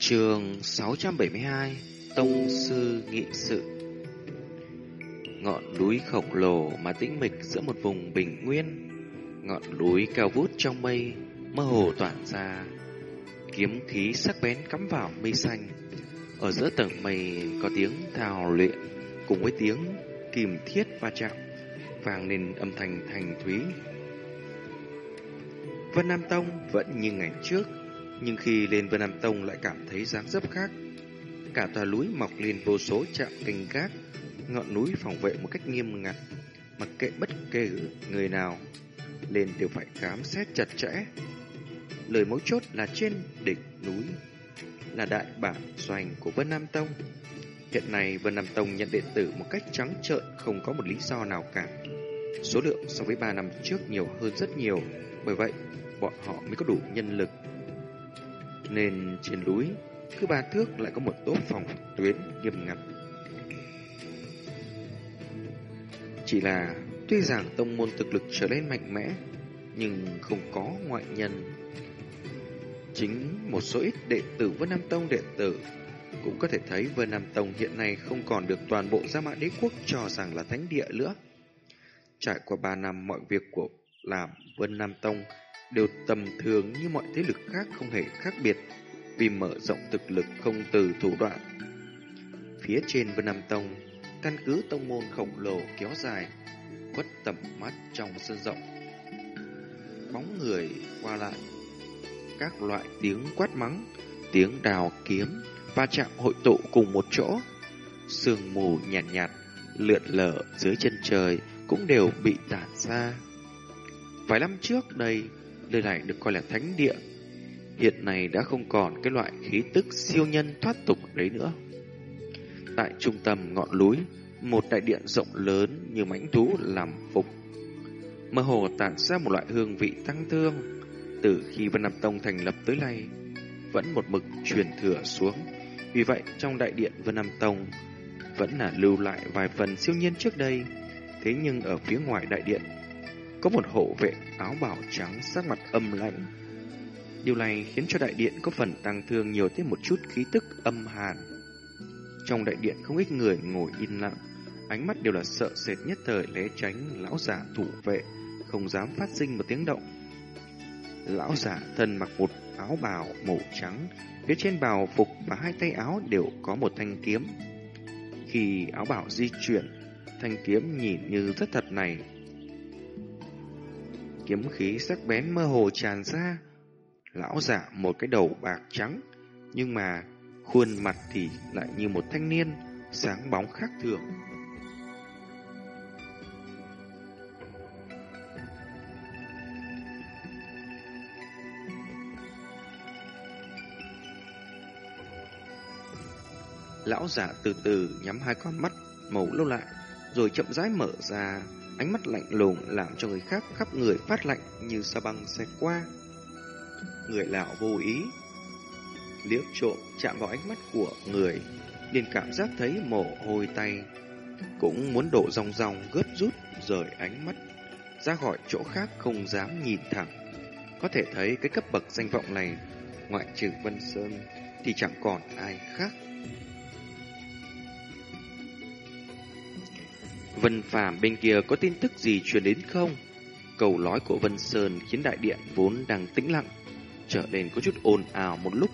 Trường 672 Tông Sư Nghị Sự. Ngọn núi khổng lồ mà tĩnh mịch giữa một vùng bình nguyên. Ngọn núi cao vút trong mây, Mơ hồ tỏa ra. Kiếm khí sắc bén cắm vào mây xanh. Ở giữa tầng mây có tiếng thào luyện, Cùng với tiếng kìm thiết va chạm Vàng nên âm thanh thành thúy. Vân Nam Tông vẫn như ngày trước nhưng khi lên Vân Nam Tông lại cảm thấy dáng dấp khác. Cả tòa núi mọc lên vô số trạm canh gác, ngọn núi phòng vệ một cách nghiêm ngặt, mặc kệ bất kể người nào lên đều phải khám xét chặt chẽ. Lời mấu chốt là trên đỉnh núi là đại bản doanh của Vân Nam Tông. Hiện nay Vân Nam Tông nhận đệ tử một cách trắng trợn không có một lý do nào cả. Số lượng so với 3 năm trước nhiều hơn rất nhiều, bởi vậy bọn họ mới có đủ nhân lực nên trên núi cứ ba thước lại có một tốp phòng tuyến nghiêm ngặt. Chỉ là tuy rằng tông môn thực lực trở lên mạnh mẽ, nhưng không có ngoại nhân. Chính một số ít đệ tử Vân Nam Tông đệ tử cũng có thể thấy Vân Nam Tông hiện nay không còn được toàn bộ Gia Mã Đế Quốc cho rằng là thánh địa nữa. Trải qua ba năm mọi việc của làm Vân Nam Tông đều tầm thường như mọi thế lực khác không hề khác biệt vì mở rộng thực lực không từ thủ đoạn. Phía trên Vân Nam Tông, căn cứ tông môn khổng lồ kéo dài, quất tầm mắt trong sân rộng. Bóng người qua lại, các loại tiếng quát mắng, tiếng đào kiếm, va chạm hội tụ cùng một chỗ. Sương mù nhạt nhạt, lượn lờ dưới chân trời cũng đều bị tản ra. Vài năm trước đây, nơi này được coi là thánh địa. Hiện nay đã không còn cái loại khí tức siêu nhân thoát tục đấy nữa. Tại trung tâm ngọn núi, một đại điện rộng lớn như mãnh thú làm phục. Mơ hồ tản ra một loại hương vị tăng thương. Từ khi Vân Nam Tông thành lập tới nay, vẫn một mực truyền thừa xuống. Vì vậy, trong đại điện Vân Nam Tông vẫn là lưu lại vài phần siêu nhiên trước đây. Thế nhưng ở phía ngoài đại điện có một hộ vệ áo bào trắng sắc mặt âm lãnh. Điều này khiến cho đại điện có phần tăng thương nhiều thêm một chút khí tức âm hàn. Trong đại điện không ít người ngồi yên lặng, ánh mắt đều là sợ sệt nhất thời né tránh lão giả thủ vệ, không dám phát sinh một tiếng động. Lão giả thân mặc một áo bào màu trắng, phía trên bào phục và hai tay áo đều có một thanh kiếm. Khi áo bào di chuyển, thanh kiếm nhìn như rất thật này kiếm khí sắc bén mơ hồ tràn ra. Lão giả một cái đầu bạc trắng, nhưng mà khuôn mặt thì lại như một thanh niên, sáng bóng khác thường. Lão giả từ từ nhắm hai con mắt màu lâu lại, rồi chậm rãi mở ra, Ánh mắt lạnh lùng làm cho người khác khắp người phát lạnh như sa băng xe qua. Người lão vô ý, liếc trộm chạm vào ánh mắt của người, liền cảm giác thấy mồ hôi tay, cũng muốn đổ ròng ròng gấp rút rời ánh mắt ra khỏi chỗ khác không dám nhìn thẳng. Có thể thấy cái cấp bậc danh vọng này, ngoại trừ Vân Sơn thì chẳng còn ai khác. Vân Phàm bên kia có tin tức gì truyền đến không? Cầu nói của Vân Sơn khiến đại điện vốn đang tĩnh lặng, trở nên có chút ồn ào một lúc.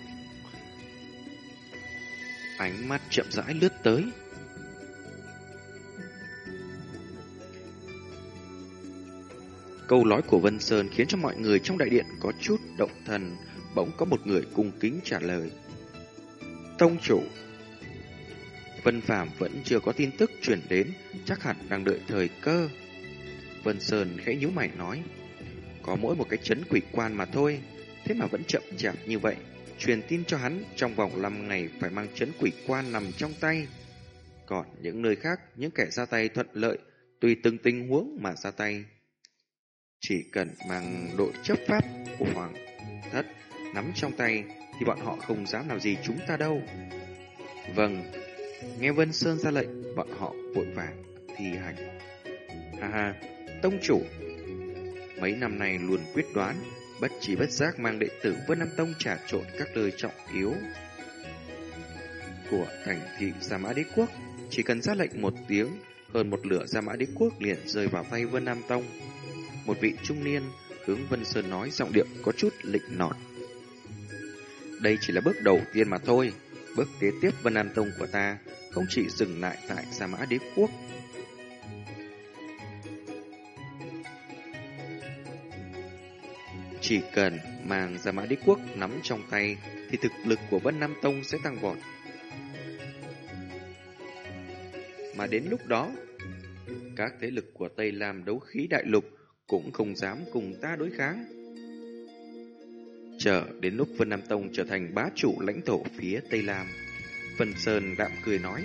Ánh mắt chậm rãi lướt tới. Câu nói của Vân Sơn khiến cho mọi người trong đại điện có chút động thần, bỗng có một người cung kính trả lời. Tông chủ, Vân Phạm vẫn chưa có tin tức chuyển đến, chắc hẳn đang đợi thời cơ. Vân Sơn khẽ nhíu mày nói, có mỗi một cái chấn quỷ quan mà thôi, thế mà vẫn chậm chạp như vậy. Truyền tin cho hắn trong vòng 5 ngày phải mang chấn quỷ quan nằm trong tay. Còn những nơi khác, những kẻ ra tay thuận lợi, tùy từng tình huống mà ra tay. Chỉ cần mang đội chấp pháp của Hoàng Thất nắm trong tay thì bọn họ không dám làm gì chúng ta đâu. Vâng, Nghe Vân Sơn ra lệnh, bọn họ vội vàng thi hành. Ha ha, tông chủ. Mấy năm nay luôn quyết đoán, bất chỉ bất giác mang đệ tử Vân Nam Tông trả trộn các lời trọng yếu. của thành thị Gia Mã Đế Quốc. Chỉ cần ra lệnh một tiếng, hơn một lửa Gia Mã Đế Quốc liền rơi vào tay Vân Nam Tông. Một vị trung niên hướng Vân Sơn nói giọng điệu có chút lịch nọt. Đây chỉ là bước đầu tiên mà thôi. Bước kế tiếp Vân Nam Tông của ta không chỉ dừng lại tại sa Mã Đế Quốc. Chỉ cần mang sa Mã Đế Quốc nắm trong tay thì thực lực của Vân Nam Tông sẽ tăng vọt. Mà đến lúc đó, các thế lực của Tây Lam đấu khí đại lục cũng không dám cùng ta đối kháng. Chờ đến lúc Vân Nam Tông trở thành bá chủ lãnh thổ phía Tây Lam, Vân Sơn đạm cười nói,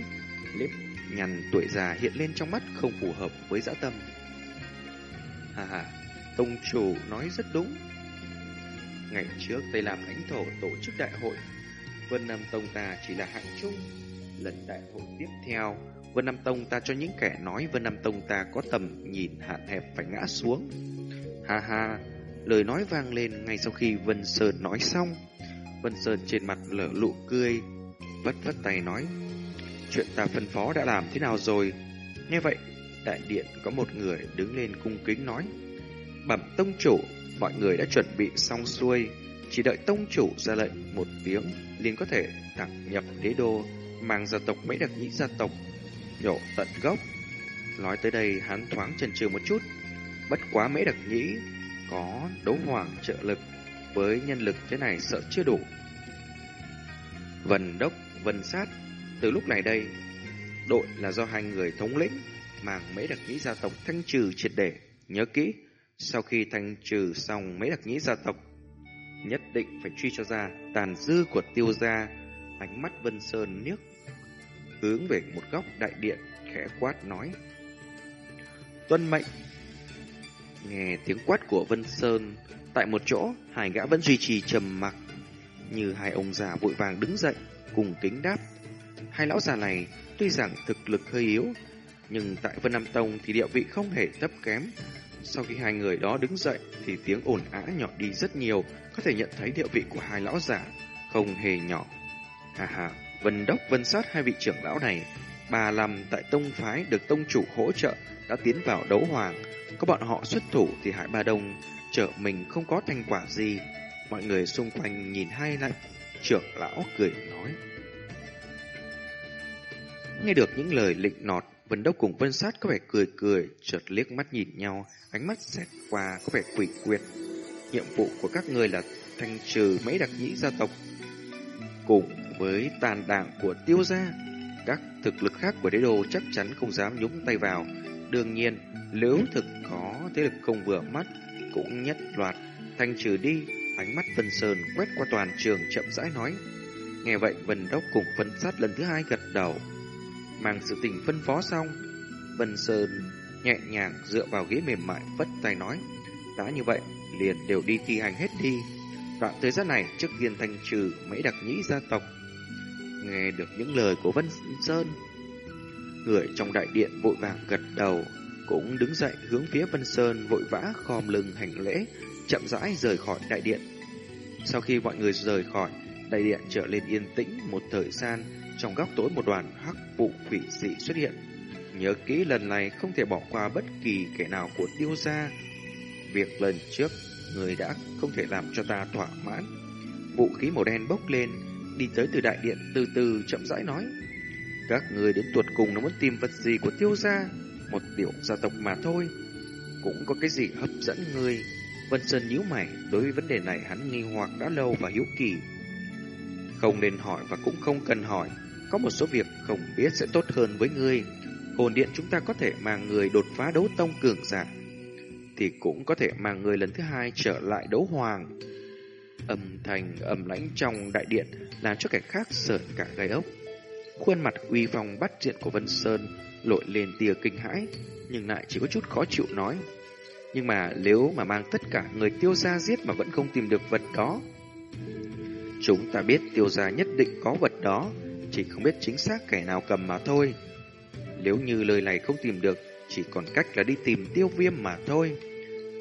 nếp nhằn tuổi già hiện lên trong mắt không phù hợp với dã tâm. Hà hà, Tông chủ nói rất đúng. Ngày trước Tây Lam lãnh thổ tổ chức đại hội, Vân Nam Tông ta chỉ là hạng chung. Lần đại hội tiếp theo, Vân Nam Tông ta cho những kẻ nói Vân Nam Tông ta có tầm nhìn hạn hẹp phải ngã xuống. Ha ha, lời nói vang lên ngay sau khi Vân Sơn nói xong. Vân Sơn trên mặt lở lụ cười, vất vất tay nói. Chuyện ta phân phó đã làm thế nào rồi? Nghe vậy, đại điện có một người đứng lên cung kính nói. Bẩm tông chủ, mọi người đã chuẩn bị xong xuôi. Chỉ đợi tông chủ ra lệnh một tiếng, liền có thể thẳng nhập đế đô, mang gia tộc mấy đặc nhĩ gia tộc nhổ tận gốc. Nói tới đây hắn thoáng chần chừ một chút, bất quá mấy đặc nhĩ có đấu hoàng trợ lực với nhân lực thế này sợ chưa đủ. Vân đốc, vân sát, từ lúc này đây, đội là do hai người thống lĩnh mang mấy đặc nhĩ gia tộc thanh trừ triệt để. Nhớ kỹ, sau khi thanh trừ xong mấy đặc nhĩ gia tộc, nhất định phải truy cho ra tàn dư của tiêu gia. Ánh mắt Vân Sơn niếc hướng về một góc đại điện, khẽ quát nói. Tuân mệnh! Nghe tiếng quát của Vân Sơn, tại một chỗ, hai gã vẫn duy trì trầm mặc, như hai ông già vội vàng đứng dậy, cùng kính đáp. Hai lão già này tuy rằng thực lực hơi yếu, nhưng tại Vân Nam Tông thì địa vị không hề thấp kém. Sau khi hai người đó đứng dậy thì tiếng ồn ả nhỏ đi rất nhiều, có thể nhận thấy địa vị của hai lão giả không hề nhỏ. Hà hà, Vân Đốc Vân Sát hai vị trưởng lão này, bà làm tại tông phái được tông chủ hỗ trợ đã tiến vào đấu hoàng. Có bọn họ xuất thủ thì Hải Ba Đông trợ mình không có thành quả gì. Mọi người xung quanh nhìn hai lại, trưởng lão cười nói. Nghe được những lời lịnh nọt, Vân Đốc cùng Vân Sát có vẻ cười cười, chợt liếc mắt nhìn nhau, ánh mắt xẹt qua có vẻ quỷ quyệt. Nhiệm vụ của các người là thanh trừ mấy đặc nhĩ gia tộc. Cùng với tàn đảng của tiêu gia, các thực lực khác của đế đô chắc chắn không dám nhúng tay vào. Đương nhiên, nếu thực có thế lực không vừa mắt, cũng nhất loạt thanh trừ đi. Ánh mắt Vân Sơn quét qua toàn trường chậm rãi nói. Nghe vậy Vân Đốc cùng phân sát lần thứ hai gật đầu. Mang sự tình phân phó xong, Vân Sơn nhẹ nhàng dựa vào ghế mềm mại vất tay nói. Đã như vậy, liền đều đi thi hành hết đi. Đoạn thời gian này, trước tiên thanh trừ mấy đặc nhĩ gia tộc, Nghe được những lời của Vân Sơn, người trong đại điện vội vàng gật đầu, cũng đứng dậy hướng phía Vân Sơn vội vã khom lưng hành lễ, chậm rãi rời khỏi đại điện. Sau khi mọi người rời khỏi, đại điện trở lên yên tĩnh một thời gian, trong góc tối một đoàn hắc vụ quỷ dị xuất hiện. Nhớ kỹ lần này không thể bỏ qua bất kỳ kẻ nào của tiêu gia. Việc lần trước, người đã không thể làm cho ta thỏa mãn. Vũ khí màu đen bốc lên, đi tới từ đại điện từ từ chậm rãi nói. Các người đến tuột cùng nó muốn tìm vật gì của tiêu gia, một tiểu gia tộc mà thôi. Cũng có cái gì hấp dẫn người. Vân Sơn nhíu mày, đối với vấn đề này hắn nghi hoặc đã lâu và hiếu kỳ. Không nên hỏi và cũng không cần hỏi, có một số việc không biết sẽ tốt hơn với ngươi. Hồn điện chúng ta có thể mang người đột phá đấu tông cường giả, thì cũng có thể mang người lần thứ hai trở lại đấu hoàng. Âm thanh âm lãnh trong đại điện làm cho kẻ khác sợn cả gai ốc. Khuôn mặt uy phong bắt diện của Vân Sơn lội lên tia kinh hãi, nhưng lại chỉ có chút khó chịu nói. Nhưng mà nếu mà mang tất cả người tiêu gia giết mà vẫn không tìm được vật đó, chúng ta biết tiêu gia nhất định có vật đó, chỉ không biết chính xác kẻ nào cầm mà thôi. Nếu như lời này không tìm được, chỉ còn cách là đi tìm tiêu viêm mà thôi.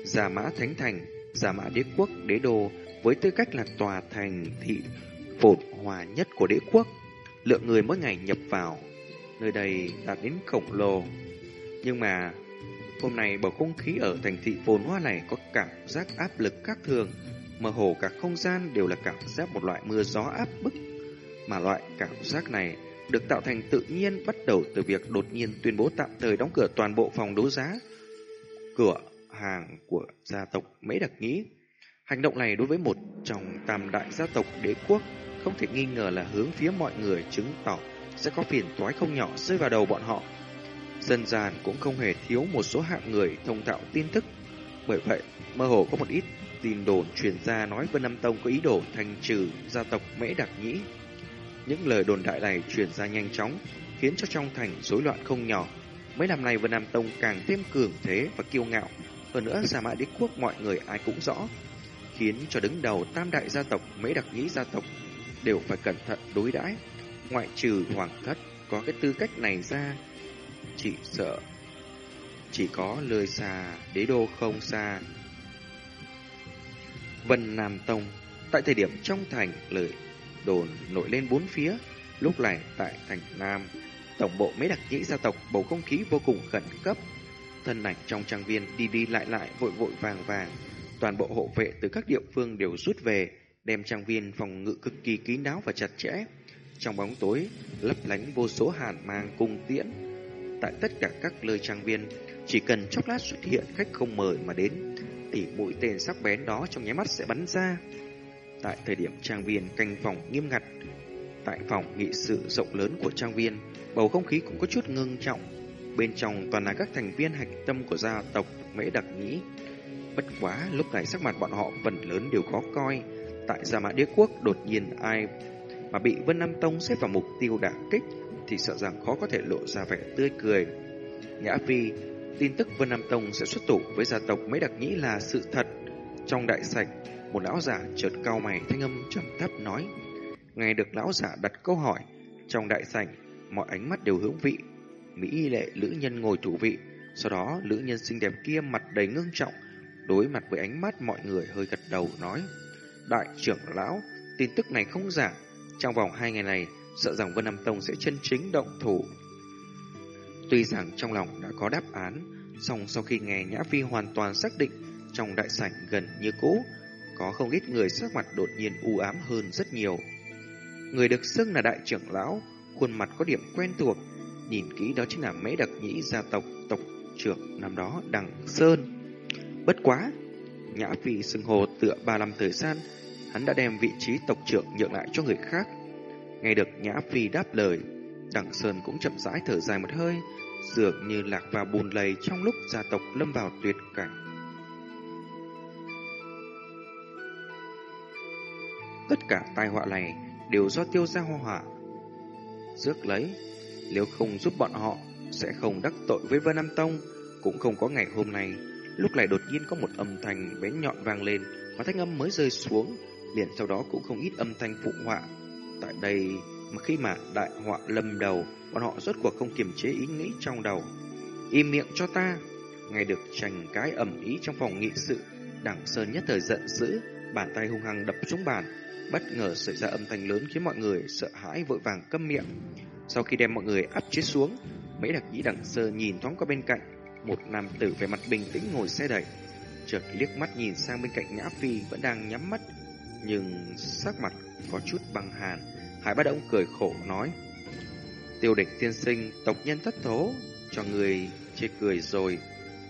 già mã thánh thành, giả mã đế quốc, đế đô với tư cách là tòa thành thị phồn hòa nhất của đế quốc. lượng người mỗi ngày nhập vào nơi đây đạt đến khổng lồ. Nhưng mà hôm nay bầu không khí ở thành thị phồn hoa này có cảm giác áp lực khác thường, mơ hồ cả không gian đều là cảm giác một loại mưa gió áp bức, mà loại cảm giác này được tạo thành tự nhiên bắt đầu từ việc đột nhiên tuyên bố tạm thời đóng cửa toàn bộ phòng đấu giá, cửa hàng của gia tộc Mễ Đặc Nhĩ. Hành động này đối với một trong tam đại gia tộc đế quốc không thể nghi ngờ là hướng phía mọi người chứng tỏ sẽ có phiền toái không nhỏ rơi vào đầu bọn họ. Dân gian cũng không hề thiếu một số hạng người thông thạo tin tức. Bởi vậy, mơ hồ có một ít tin đồn truyền ra nói Vân Nam Tông có ý đồ thành trừ gia tộc Mễ Đặc Nhĩ. Những lời đồn đại này truyền ra nhanh chóng, khiến cho trong thành rối loạn không nhỏ. Mấy năm nay Vân Nam Tông càng thêm cường thế và kiêu ngạo. Hơn nữa, Giả Mã Đế Quốc mọi người ai cũng rõ, khiến cho đứng đầu tam đại gia tộc mấy Đặc Nhĩ gia tộc đều phải cẩn thận đối đãi ngoại trừ hoàng thất có cái tư cách này ra, chỉ sợ chỉ có lời xa đế đô không xa. Vân Nam Tông, tại thời điểm trong thành lời đồn nổi lên bốn phía, lúc này tại thành Nam, tổng bộ mấy đặc nhĩ gia tộc bầu không khí vô cùng khẩn cấp. Thân ảnh trong trang viên đi đi lại lại vội vội vàng vàng, toàn bộ hộ vệ từ các địa phương đều rút về, đem trang viên phòng ngự cực kỳ kín đáo và chặt chẽ. Trong bóng tối, lấp lánh vô số hàn mang cung tiễn. Tại tất cả các lời trang viên, chỉ cần chốc lát xuất hiện khách không mời mà đến, thì mũi tên sắc bén đó trong nháy mắt sẽ bắn ra. Tại thời điểm trang viên canh phòng nghiêm ngặt, tại phòng nghị sự rộng lớn của trang viên, bầu không khí cũng có chút ngưng trọng. Bên trong toàn là các thành viên hạch tâm của gia tộc Mễ Đặc Nhĩ. Bất quá, lúc này sắc mặt bọn họ phần lớn đều khó coi. Tại Gia Mã Đế Quốc đột nhiên ai mà bị Vân Nam Tông xếp vào mục tiêu đả kích thì sợ rằng khó có thể lộ ra vẻ tươi cười. Nhã Phi, tin tức Vân Nam Tông sẽ xuất thủ với gia tộc Mễ đặc nhĩ là sự thật. Trong đại Sạch một lão giả chợt cao mày thanh âm trầm thấp nói. Nghe được lão giả đặt câu hỏi, trong đại sảnh, mọi ánh mắt đều hướng vị. Mỹ lệ lữ nhân ngồi chủ vị, sau đó lữ nhân xinh đẹp kia mặt đầy ngưng trọng, đối mặt với ánh mắt mọi người hơi gật đầu nói. Đại trưởng lão, tin tức này không giả, trong vòng hai ngày này, sợ rằng Vân Nam Tông sẽ chân chính động thủ. Tuy rằng trong lòng đã có đáp án, song sau khi nghe Nhã Phi hoàn toàn xác định trong đại sảnh gần như cũ, có không ít người sắc mặt đột nhiên u ám hơn rất nhiều. Người được xưng là đại trưởng lão, khuôn mặt có điểm quen thuộc, nhìn kỹ đó chính là mấy đặc nhĩ gia tộc tộc trưởng năm đó Đằng Sơn. Bất quá, Nhã Phi xưng hồ tựa ba năm thời gian, hắn đã đem vị trí tộc trưởng nhượng lại cho người khác. Nghe được Nhã Phi đáp lời, Đặng Sơn cũng chậm rãi thở dài một hơi, dường như lạc vào bùn lầy trong lúc gia tộc lâm vào tuyệt cảnh. Tất cả tai họa này đều do tiêu gia hoa hỏa. Rước lấy, nếu không giúp bọn họ, sẽ không đắc tội với Vân Nam Tông, cũng không có ngày hôm nay. Lúc này đột nhiên có một âm thanh bén nhọn vang lên, và thanh âm mới rơi xuống, liền sau đó cũng không ít âm thanh phụ họa. Tại đây, mà khi mà đại họa lâm đầu, bọn họ rốt cuộc không kiềm chế ý nghĩ trong đầu. Im miệng cho ta! Ngay được tranh cái ẩm ý trong phòng nghị sự, đảng Sơn nhất thời giận dữ, bàn tay hung hăng đập xuống bàn. Bất ngờ xảy ra âm thanh lớn khiến mọi người sợ hãi vội vàng câm miệng. Sau khi đem mọi người áp chế xuống, mấy đặc nhĩ đẳng sơ nhìn thoáng qua bên cạnh, một nam tử về mặt bình tĩnh ngồi xe đẩy. Chợt liếc mắt nhìn sang bên cạnh Nhã Phi vẫn đang nhắm mắt, nhưng sắc mặt có chút băng hàn. Hải Bát Động cười khổ nói, Tiêu địch tiên sinh, tộc nhân thất thố, cho người chê cười rồi.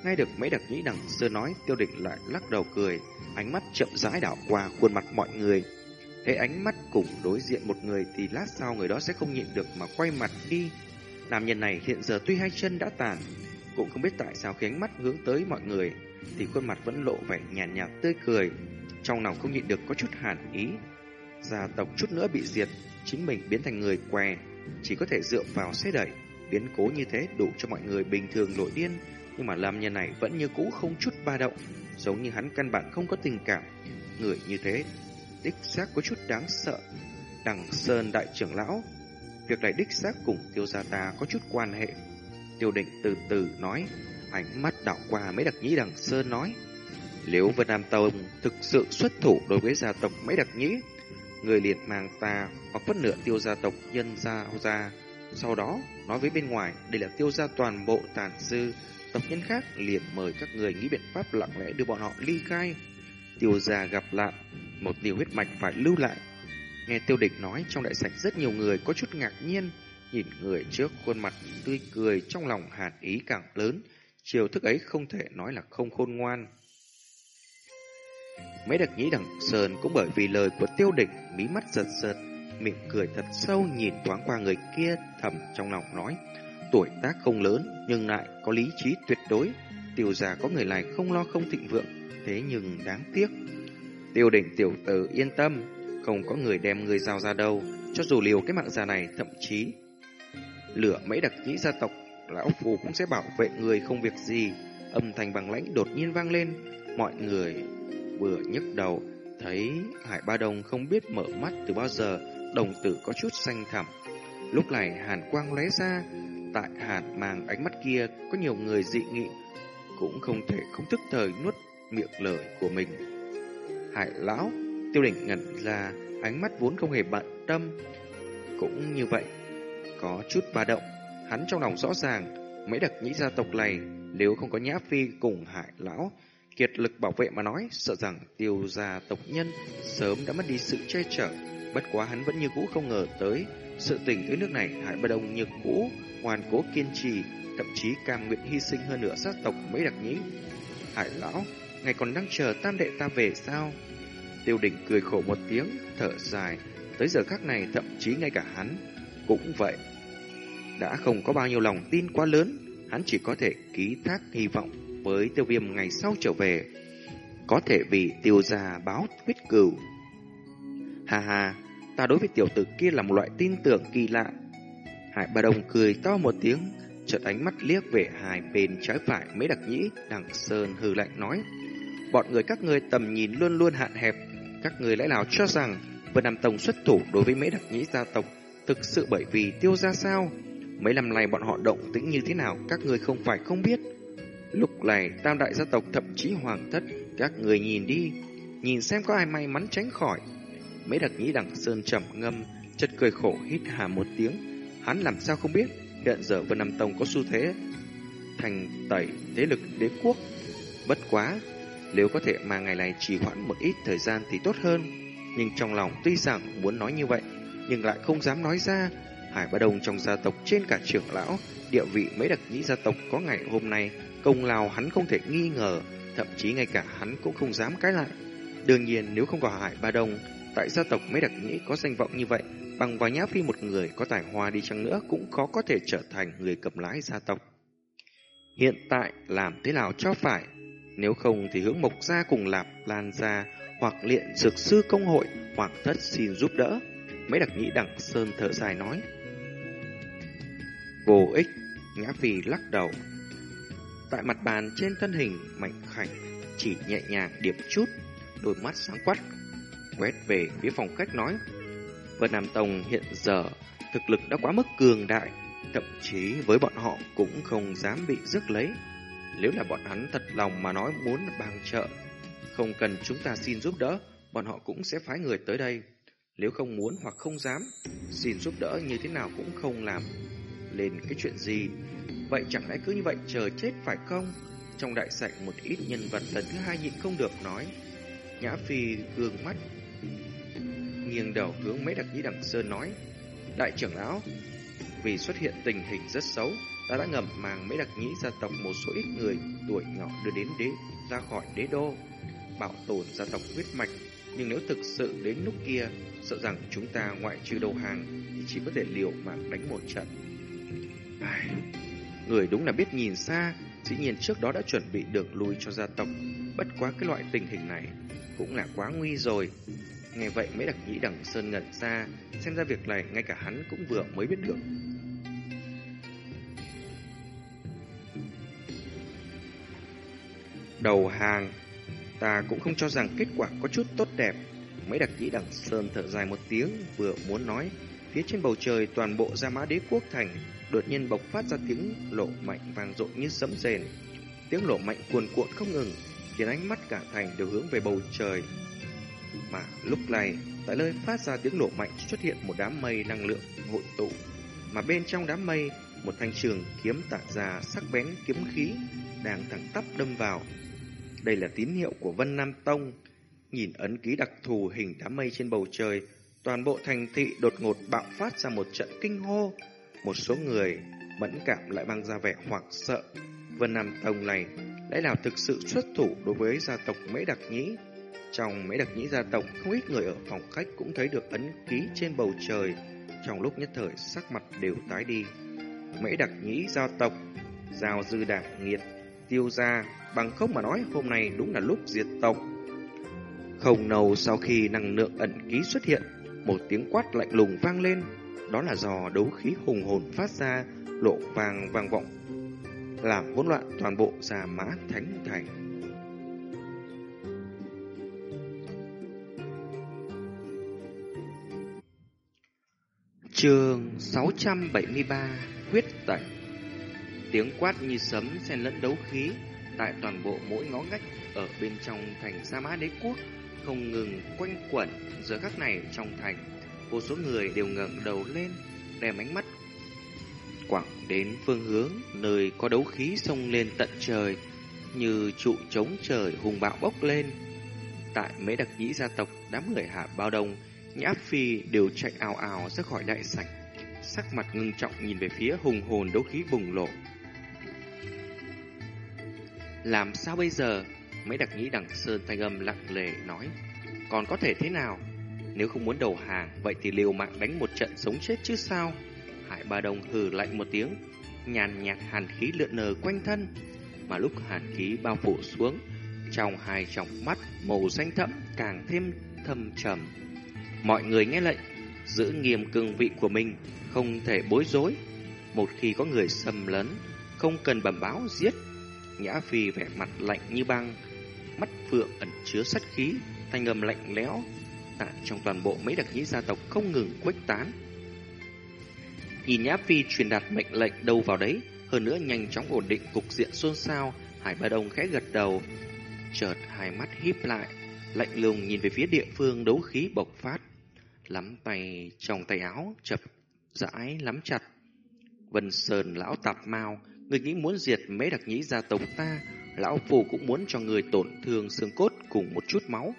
Ngay được mấy đặc nhĩ đẳng sơ nói, tiêu địch lại lắc đầu cười, ánh mắt chậm rãi đảo qua khuôn mặt mọi người. Thế ánh mắt cùng đối diện một người thì lát sau người đó sẽ không nhịn được mà quay mặt đi. Nam nhân này hiện giờ tuy hai chân đã tàn, cũng không biết tại sao khi ánh mắt hướng tới mọi người thì khuôn mặt vẫn lộ vẻ nhàn nhạt, nhạt tươi cười. Trong lòng không nhịn được có chút hàn ý. Gia tộc chút nữa bị diệt, chính mình biến thành người què, chỉ có thể dựa vào xe đẩy. Biến cố như thế đủ cho mọi người bình thường nổi điên, nhưng mà làm nhân này vẫn như cũ không chút ba động, giống như hắn căn bản không có tình cảm. Người như thế, đích xác có chút đáng sợ. Đằng Sơn đại trưởng lão, việc này đích xác cùng tiêu gia ta có chút quan hệ. Tiêu định từ từ nói, ánh mắt đảo qua mấy đặc nhĩ đằng Sơn nói. Nếu Vân Nam Tông thực sự xuất thủ đối với gia tộc mấy đặc nhĩ, người liền mang ta hoặc phân nửa tiêu gia tộc nhân gia ra. Sau đó, nói với bên ngoài, đây là tiêu gia toàn bộ tàn dư. Tộc nhân khác liền mời các người nghĩ biện pháp lặng lẽ đưa bọn họ ly khai. Tiêu gia gặp lại, một điều huyết mạch phải lưu lại. Nghe tiêu địch nói trong đại sảnh rất nhiều người có chút ngạc nhiên, nhìn người trước khuôn mặt tươi cười trong lòng hạt ý càng lớn, chiều thức ấy không thể nói là không khôn ngoan. Mấy đặc nhĩ đằng sờn cũng bởi vì lời của tiêu địch mí mắt giật giật, miệng cười thật sâu nhìn thoáng qua người kia thầm trong lòng nói. Tuổi tác không lớn nhưng lại có lý trí tuyệt đối, tiêu già có người này không lo không thịnh vượng, thế nhưng đáng tiếc. Tiêu đỉnh tiểu tử yên tâm, không có người đem người giao ra đâu, cho dù liều cái mạng già này thậm chí lửa mấy đặc nhĩ gia tộc, lão phù cũng sẽ bảo vệ người không việc gì. Âm thanh bằng lãnh đột nhiên vang lên, mọi người vừa nhấc đầu, thấy Hải Ba Đồng không biết mở mắt từ bao giờ, đồng tử có chút xanh thẳm. Lúc này hàn quang lóe ra, tại hàn màng ánh mắt kia có nhiều người dị nghị, cũng không thể không tức thời nuốt miệng lời của mình. Hải lão, tiêu đỉnh ngẩn ra, ánh mắt vốn không hề bận tâm, cũng như vậy, có chút ba động. Hắn trong lòng rõ ràng, mấy đặc nhĩ gia tộc này nếu không có Nhã Phi cùng Hải lão kiệt lực bảo vệ mà nói, sợ rằng tiêu gia tộc nhân sớm đã mất đi sự che chở. Bất quá hắn vẫn như cũ không ngờ tới, sự tình tới nước này Hải Ba Đông như cũ, hoàn cố kiên trì, thậm chí cam nguyện hy sinh hơn nữa sát tộc mấy đặc nhĩ. Hải lão, ngày còn đang chờ tam đệ ta về sao? Tiêu đỉnh cười khổ một tiếng, thở dài, tới giờ khắc này thậm chí ngay cả hắn cũng vậy. Đã không có bao nhiêu lòng tin quá lớn, hắn chỉ có thể ký thác hy vọng với tiêu viêm ngày sau trở về. Có thể vì tiêu gia báo huyết cừu. Hà hà, ta đối với tiểu tử kia là một loại tin tưởng kỳ lạ. Hải Bà Đồng cười to một tiếng, chợt ánh mắt liếc về hai bên trái phải mấy đặc nhĩ, đằng sơn hừ lạnh nói. Bọn người các người tầm nhìn luôn luôn hạn hẹp, các người lẽ nào cho rằng Vân Nam Tông xuất thủ đối với mấy đặc nhĩ gia tộc thực sự bởi vì tiêu gia sao? Mấy năm nay bọn họ động tĩnh như thế nào các người không phải không biết. Lúc này tam đại gia tộc thậm chí hoàng thất Các người nhìn đi Nhìn xem có ai may mắn tránh khỏi Mấy đặc nhĩ đằng sơn trầm ngâm Chật cười khổ hít hà một tiếng Hắn làm sao không biết Hiện giờ Vân Nam Tông có xu thế Thành tẩy thế lực đế quốc Bất quá nếu có thể mà ngày này trì hoãn một ít thời gian thì tốt hơn Nhưng trong lòng tuy rằng muốn nói như vậy Nhưng lại không dám nói ra Hải Ba Đông trong gia tộc trên cả trưởng lão Địa vị mấy đặc nhĩ gia tộc có ngày hôm nay Công lao hắn không thể nghi ngờ, thậm chí ngay cả hắn cũng không dám cái lại. Đương nhiên nếu không có Hải Ba Đông, tại gia tộc mấy đặc nhĩ có danh vọng như vậy, bằng vào Nhã Phi một người có tài hoa đi chăng nữa cũng khó có thể trở thành người cầm lái gia tộc. Hiện tại làm thế nào cho phải, nếu không thì hướng mộc gia cùng lạp lan gia hoặc liện dược sư công hội hoặc thất xin giúp đỡ. Mấy đặc nhĩ đẳng sơn thở dài nói. Vô ích, ngã Phi lắc đầu, Tại mặt bàn trên thân hình mạnh khảnh chỉ nhẹ nhàng điểm chút, đôi mắt sáng quắc, quét về phía phòng khách nói. Vân Nam Tông hiện giờ thực lực đã quá mức cường đại, thậm chí với bọn họ cũng không dám bị rước lấy. Nếu là bọn hắn thật lòng mà nói muốn bằng trợ, không cần chúng ta xin giúp đỡ, bọn họ cũng sẽ phái người tới đây. Nếu không muốn hoặc không dám, xin giúp đỡ như thế nào cũng không làm. Lên cái chuyện gì Vậy chẳng lẽ cứ như vậy chờ chết phải không? Trong đại sảnh một ít nhân vật lần thứ hai nhịn không được nói. Nhã Phi gương mắt, nghiêng đầu hướng mấy đặc nhĩ đằng sơn nói. Đại trưởng lão, vì xuất hiện tình hình rất xấu, ta đã ngầm màng mấy đặc nhĩ gia tộc một số ít người tuổi nhỏ đưa đến đế ra khỏi đế đô, bảo tồn gia tộc huyết mạch. Nhưng nếu thực sự đến lúc kia, sợ rằng chúng ta ngoại trừ đầu hàng thì chỉ có thể liều mạng đánh một trận. Ai... Người đúng là biết nhìn xa, dĩ nhiên trước đó đã chuẩn bị đường lui cho gia tộc. Bất quá cái loại tình hình này cũng là quá nguy rồi. Nghe vậy mấy đặc nhĩ đằng sơn ngẩn ra, xem ra việc này ngay cả hắn cũng vừa mới biết được. Đầu hàng, ta cũng không cho rằng kết quả có chút tốt đẹp. Mấy đặc kỹ đằng sơn thở dài một tiếng, vừa muốn nói, phía trên bầu trời toàn bộ Gia Mã Đế Quốc Thành đột nhiên bộc phát ra tiếng lộ mạnh vang dội như sấm rền. Tiếng lộ mạnh cuồn cuộn không ngừng, khiến ánh mắt cả thành đều hướng về bầu trời. Mà lúc này, tại nơi phát ra tiếng nổ mạnh xuất hiện một đám mây năng lượng hội tụ, mà bên trong đám mây, một thanh trường kiếm tản ra sắc bén kiếm khí đang thẳng tắp đâm vào. Đây là tín hiệu của Vân Nam Tông. Nhìn ấn ký đặc thù hình đám mây trên bầu trời, toàn bộ thành thị đột ngột bạo phát ra một trận kinh hô. Một số người mẫn cảm lại mang ra vẻ hoảng sợ. Vân Nam Tông này lẽ nào thực sự xuất thủ đối với gia tộc Mễ Đặc Nhĩ? Trong Mễ Đặc Nhĩ gia tộc, không ít người ở phòng khách cũng thấy được ấn ký trên bầu trời. Trong lúc nhất thời, sắc mặt đều tái đi. Mễ Đặc Nhĩ gia tộc, giao dư đảng nghiệt, tiêu ra bằng không mà nói hôm nay đúng là lúc diệt tộc. Không nầu sau khi năng lượng ẩn ký xuất hiện, một tiếng quát lạnh lùng vang lên, đó là do đấu khí hùng hồn phát ra, lộ vàng vang vọng, làm hỗn loạn toàn bộ già mã thánh thành. Trường 673 quyết tẩy Tiếng quát như sấm xen lẫn đấu khí tại toàn bộ mỗi ngõ ngách ở bên trong thành Sa Mã Đế Quốc, không ngừng quanh quẩn giờ khắc này trong thành. Vô số người đều ngẩng đầu lên, đem ánh mắt quẳng đến phương hướng nơi có đấu khí sông lên tận trời, như trụ chống trời hùng bạo bốc lên. Tại mấy đặc nhĩ gia tộc, đám người hạ bao đông, nhã phi đều chạy ào ào ra khỏi đại sảnh, sắc mặt ngưng trọng nhìn về phía hùng hồn đấu khí bùng lộ làm sao bây giờ mấy đặc nhĩ đằng sơn thanh âm lặng lề nói còn có thể thế nào nếu không muốn đầu hàng, vậy thì liều mạng đánh một trận sống chết chứ sao? Hải Ba Đông hừ lạnh một tiếng, nhàn nhạt hàn khí lượn lờ quanh thân. Mà lúc hàn khí bao phủ xuống, trong hai tròng mắt màu xanh thẫm càng thêm thâm trầm. Mọi người nghe lệnh, giữ nghiêm cương vị của mình, không thể bối rối. Một khi có người xâm lấn, không cần bẩm báo giết. Nhã Phi vẻ mặt lạnh như băng, mắt phượng ẩn chứa sát khí, thanh âm lạnh lẽo tại trong toàn bộ mấy đặc nhĩ gia tộc không ngừng khuếch tán. Nhìn Nhã Phi truyền đạt mệnh lệnh đâu vào đấy, hơn nữa nhanh chóng ổn định cục diện xôn xao, Hải Ba Đông khẽ gật đầu, chợt hai mắt híp lại, lạnh lùng nhìn về phía địa phương đấu khí bộc phát, lắm tay trong tay áo chập rãi lắm chặt. Vân Sơn lão tạp mau người nghĩ muốn diệt mấy đặc nhĩ gia tộc ta, lão phù cũng muốn cho người tổn thương xương cốt cùng một chút máu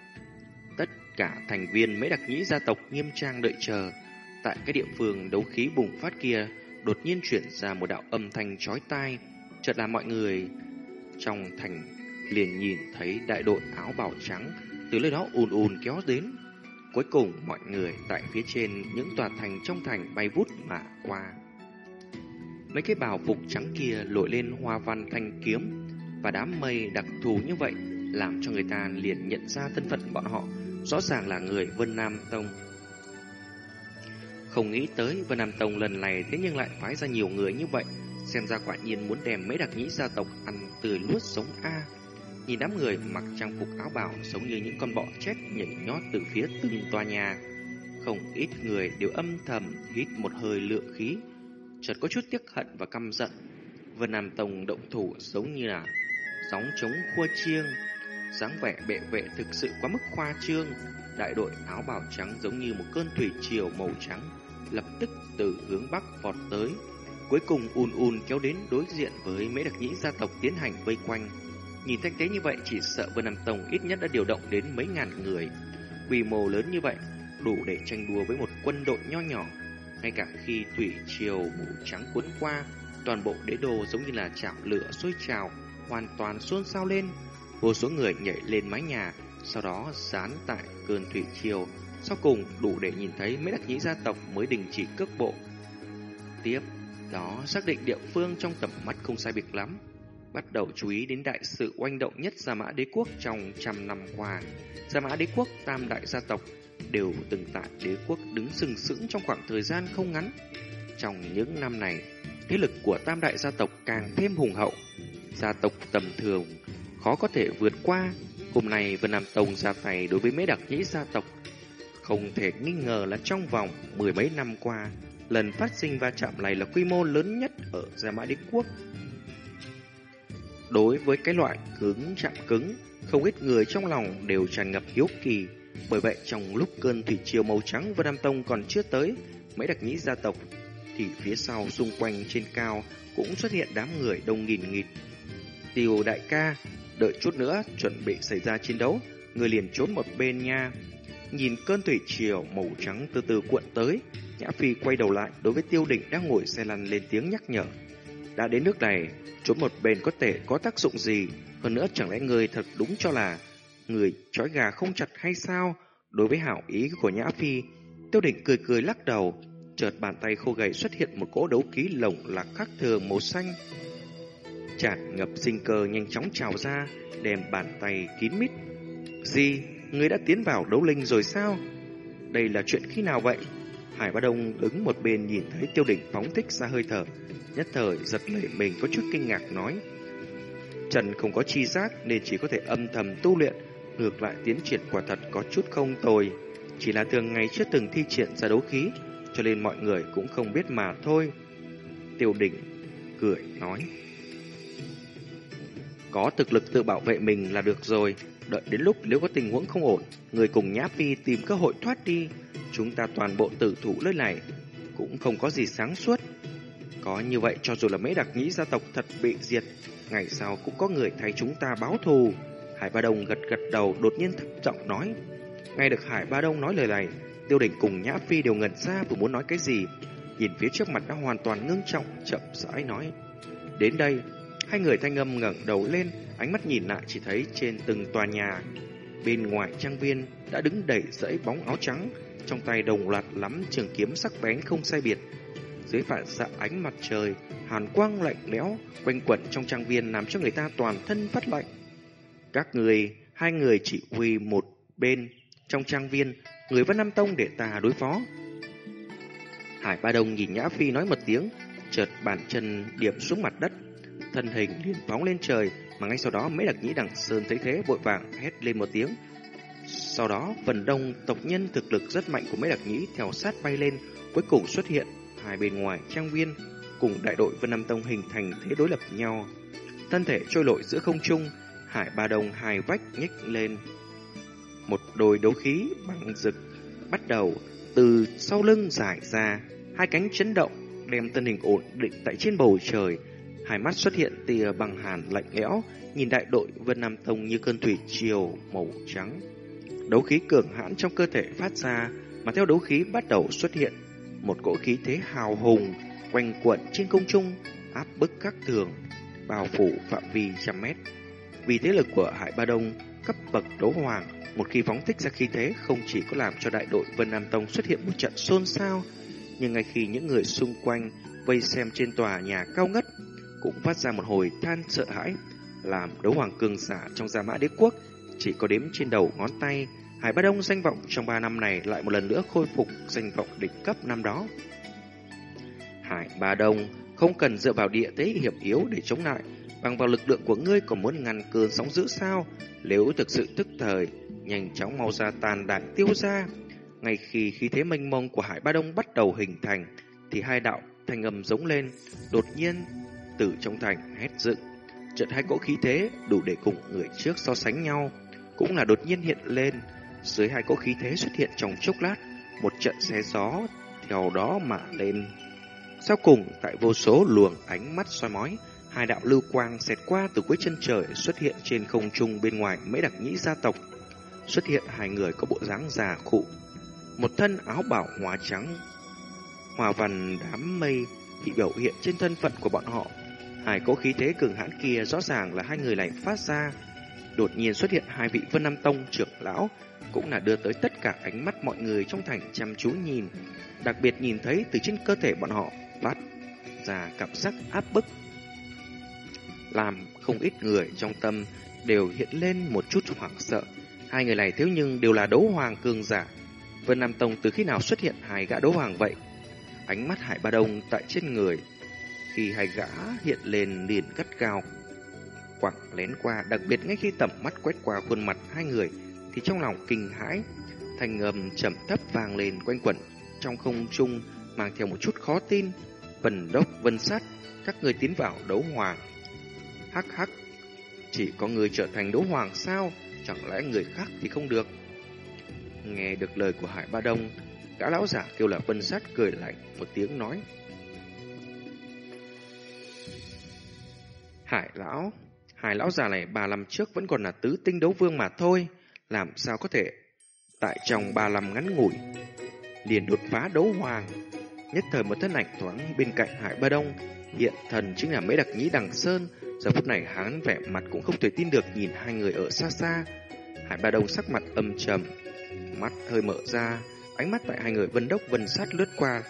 tất cả thành viên mấy đặc nhĩ gia tộc nghiêm trang đợi chờ. Tại cái địa phương đấu khí bùng phát kia, đột nhiên chuyển ra một đạo âm thanh chói tai, chợt là mọi người trong thành liền nhìn thấy đại đội áo bào trắng từ nơi đó ùn ùn kéo đến. Cuối cùng mọi người tại phía trên những tòa thành trong thành bay vút mà qua. Mấy cái bào phục trắng kia lội lên hoa văn thanh kiếm và đám mây đặc thù như vậy làm cho người ta liền nhận ra thân phận bọn họ rõ ràng là người Vân Nam Tông. Không nghĩ tới Vân Nam Tông lần này thế nhưng lại phái ra nhiều người như vậy, xem ra quả nhiên muốn đem mấy đặc nhĩ gia tộc ăn tươi luốt sống A. Nhìn đám người mặc trang phục áo bào giống như những con bọ chết nhảy nhót từ phía từng tòa nhà. Không ít người đều âm thầm hít một hơi lượng khí, chợt có chút tiếc hận và căm giận. Vân Nam Tông động thủ giống như là sóng chống khua chiêng, dáng vẻ bệ vệ thực sự quá mức khoa trương. Đại đội áo bào trắng giống như một cơn thủy triều màu trắng, lập tức từ hướng bắc vọt tới. Cuối cùng ùn ùn kéo đến đối diện với mấy đặc nhĩ gia tộc tiến hành vây quanh. Nhìn thanh tế như vậy chỉ sợ Vân Nam Tông ít nhất đã điều động đến mấy ngàn người. Quy mô lớn như vậy, đủ để tranh đua với một quân đội nho nhỏ. Ngay cả khi thủy triều mù trắng cuốn qua, toàn bộ đế đồ giống như là chảo lửa sôi trào, hoàn toàn xôn xao lên. Vô số người nhảy lên mái nhà, sau đó dán tại cơn thủy triều. Sau cùng đủ để nhìn thấy mấy đặc nhĩ gia tộc mới đình chỉ cước bộ. Tiếp đó xác định địa phương trong tầm mắt không sai biệt lắm. Bắt đầu chú ý đến đại sự oanh động nhất Gia Mã Đế Quốc trong trăm năm qua. Gia Mã Đế Quốc tam đại gia tộc đều từng tại đế quốc đứng sừng sững trong khoảng thời gian không ngắn. Trong những năm này, thế lực của tam đại gia tộc càng thêm hùng hậu. Gia tộc tầm thường khó có thể vượt qua. Hôm nay Vân Nam Tông ra tay đối với mấy đặc nhĩ gia tộc. Không thể nghi ngờ là trong vòng mười mấy năm qua, lần phát sinh va chạm này là quy mô lớn nhất ở Gia Mã Đế Quốc. Đối với cái loại cứng chạm cứng, không ít người trong lòng đều tràn ngập hiếu kỳ. Bởi vậy trong lúc cơn thủy triều màu trắng Vân Nam Tông còn chưa tới mấy đặc nhĩ gia tộc thì phía sau xung quanh trên cao cũng xuất hiện đám người đông nghìn nghịt. Tiêu đại ca, đợi chút nữa chuẩn bị xảy ra chiến đấu, người liền trốn một bên nha. Nhìn cơn thủy triều màu trắng từ từ cuộn tới, Nhã Phi quay đầu lại đối với Tiêu Định đang ngồi xe lăn lên tiếng nhắc nhở. Đã đến nước này, trốn một bên có thể có tác dụng gì? Hơn nữa chẳng lẽ người thật đúng cho là người trói gà không chặt hay sao? Đối với hảo ý của Nhã Phi, Tiêu Định cười cười lắc đầu, chợt bàn tay khô gầy xuất hiện một cỗ đấu khí lồng lạc khắc thường màu xanh. Tràn ngập sinh cơ nhanh chóng trào ra, đem bàn tay kín mít. Gì? người đã tiến vào đấu linh rồi sao? Đây là chuyện khi nào vậy? Hải Ba Đông đứng một bên nhìn thấy tiêu đỉnh phóng thích ra hơi thở, nhất thời giật lệ mình có chút kinh ngạc nói. Trần không có chi giác nên chỉ có thể âm thầm tu luyện, ngược lại tiến triển quả thật có chút không tồi. Chỉ là thường ngày chưa từng thi triển ra đấu khí, cho nên mọi người cũng không biết mà thôi. Tiêu đỉnh cười nói. Có thực lực tự bảo vệ mình là được rồi, đợi đến lúc nếu có tình huống không ổn, người cùng Nhã Phi tìm cơ hội thoát đi, chúng ta toàn bộ tử thủ nơi này, cũng không có gì sáng suốt. Có như vậy cho dù là mấy đặc nhĩ gia tộc thật bị diệt, ngày sau cũng có người thay chúng ta báo thù. Hải Ba Đông gật gật đầu đột nhiên thấp giọng nói. Ngay được Hải Ba Đông nói lời này, Tiêu Đỉnh cùng Nhã Phi đều ngẩn ra vừa muốn nói cái gì. Nhìn phía trước mặt đã hoàn toàn ngưng trọng, chậm rãi nói. Đến đây, hai người thanh âm ngẩng đầu lên, ánh mắt nhìn lại chỉ thấy trên từng tòa nhà. Bên ngoài trang viên đã đứng đầy dãy bóng áo trắng, trong tay đồng loạt lắm trường kiếm sắc bén không sai biệt. Dưới phản xạ ánh mặt trời, hàn quang lạnh lẽo quanh quẩn trong trang viên làm cho người ta toàn thân phát lạnh. Các người, hai người chỉ huy một bên trong trang viên, người Vân Nam Tông để ta đối phó. Hải Ba Đông nhìn Nhã Phi nói một tiếng, chợt bàn chân điểm xuống mặt đất, thân hình liền phóng lên trời, mà ngay sau đó mấy đặc nhĩ đằng sơn thấy thế vội vàng hét lên một tiếng. Sau đó, phần đông tộc nhân thực lực rất mạnh của mấy đặc nhĩ theo sát bay lên, cuối cùng xuất hiện hai bên ngoài trang viên, cùng đại đội Vân Nam Tông hình thành thế đối lập nhau. Thân thể trôi lội giữa không trung, Hải Ba Đông hai vách nhích lên. Một đồi đấu khí bằng rực bắt đầu từ sau lưng giải ra, hai cánh chấn động, đem thân hình ổn định tại trên bầu trời. Hai mắt xuất hiện tia bằng hàn lạnh lẽo, nhìn đại đội Vân Nam Tông như cơn thủy triều màu trắng. Đấu khí cường hãn trong cơ thể phát ra, mà theo đấu khí bắt đầu xuất hiện một cỗ khí thế hào hùng quanh quẩn trên không trung, áp bức các tường, bao phủ phạm vi trăm mét. Vì thế lực của Hải Ba Đông cấp bậc đấu hoàng, một khi phóng thích ra khí thế không chỉ có làm cho đại đội Vân Nam Tông xuất hiện một trận xôn xao, nhưng ngay khi những người xung quanh vây xem trên tòa nhà cao ngất cũng phát ra một hồi than sợ hãi, làm đấu hoàng cường giả trong gia mã đế quốc chỉ có đếm trên đầu ngón tay. Hải Ba Đông danh vọng trong 3 năm này lại một lần nữa khôi phục danh vọng đỉnh cấp năm đó. Hải Ba Đông không cần dựa vào địa thế hiểm yếu để chống lại, bằng vào lực lượng của ngươi còn muốn ngăn cơn sóng dữ sao? Nếu thực sự tức thời, nhanh chóng mau ra tàn đạn tiêu ra. Ngay khi khí thế mênh mông của Hải Ba Đông bắt đầu hình thành, thì hai đạo thanh âm giống lên, đột nhiên từ trong thành hét dựng. Trận hai cỗ khí thế đủ để cùng người trước so sánh nhau, cũng là đột nhiên hiện lên. Dưới hai cỗ khí thế xuất hiện trong chốc lát, một trận xé gió theo đó mà lên. Sau cùng, tại vô số luồng ánh mắt soi mói, hai đạo lưu quang xẹt qua từ cuối chân trời xuất hiện trên không trung bên ngoài mấy đặc nhĩ gia tộc. Xuất hiện hai người có bộ dáng già khụ, một thân áo bảo hóa trắng, hòa vằn đám mây bị biểu hiện trên thân phận của bọn họ. Hai cỗ khí thế cường hãn kia rõ ràng là hai người này phát ra. Đột nhiên xuất hiện hai vị Vân Nam Tông trưởng lão, cũng là đưa tới tất cả ánh mắt mọi người trong thành chăm chú nhìn. Đặc biệt nhìn thấy từ trên cơ thể bọn họ bắt ra cảm giác áp bức. Làm không ít người trong tâm đều hiện lên một chút hoảng sợ. Hai người này thiếu nhưng đều là đấu hoàng cường giả. Vân Nam Tông từ khi nào xuất hiện hai gã đấu hoàng vậy? Ánh mắt Hải Ba Đông tại trên người. Khi hai gã hiện lên liền gắt cao. Quảng lén qua, đặc biệt ngay khi tầm mắt quét qua khuôn mặt hai người, thì trong lòng kinh hãi, thanh Ngầm trầm thấp vang lên quanh quẩn trong không trung mang theo một chút khó tin. Vân đốc vân sát, các người tiến vào đấu hoàng. Hắc hắc, chỉ có người trở thành đấu hoàng sao? Chẳng lẽ người khác thì không được? Nghe được lời của Hải Ba Đông, gã lão giả kêu là vân sát cười lạnh một tiếng nói. Hải lão, Hải lão già này ba năm trước vẫn còn là tứ tinh đấu vương mà thôi, làm sao có thể tại trong ba năm ngắn ngủi liền đột phá đấu hoàng. Nhất thời một thân ảnh thoáng bên cạnh Hải Ba Đông, hiện thần chính là mấy đặc nhĩ đằng sơn, giờ phút này hắn vẻ mặt cũng không thể tin được nhìn hai người ở xa xa. Hải Ba Đông sắc mặt âm trầm, mắt hơi mở ra, ánh mắt tại hai người vân đốc vân sát lướt qua.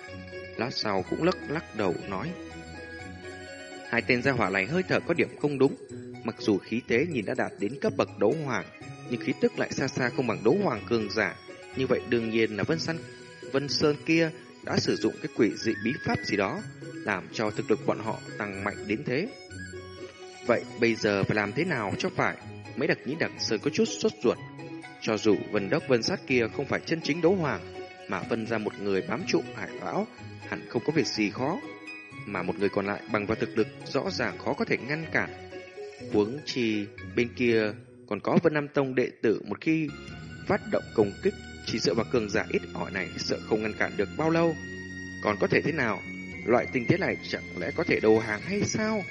Lát sau cũng lắc lắc đầu nói. Hai tên gia hỏa này hơi thở có điểm không đúng. Mặc dù khí tế nhìn đã đạt đến cấp bậc đấu hoàng, nhưng khí tức lại xa xa không bằng đấu hoàng cường giả. Như vậy đương nhiên là Vân Săn, Vân Sơn kia đã sử dụng cái quỷ dị bí pháp gì đó, làm cho thực lực bọn họ tăng mạnh đến thế. Vậy bây giờ phải làm thế nào cho phải? Mấy đặc nhĩ đặc sơn có chút sốt ruột. Cho dù vân đốc vân sát kia không phải chân chính đấu hoàng, mà phân ra một người bám trụ hải lão, hẳn không có việc gì khó. Mà một người còn lại bằng vào thực lực rõ ràng khó có thể ngăn cản. Huống chi bên kia còn có Vân Nam Tông đệ tử một khi phát động công kích, chỉ dựa vào cường giả ít ỏi này sợ không ngăn cản được bao lâu. Còn có thể thế nào? Loại tình thế này chẳng lẽ có thể đầu hàng hay sao?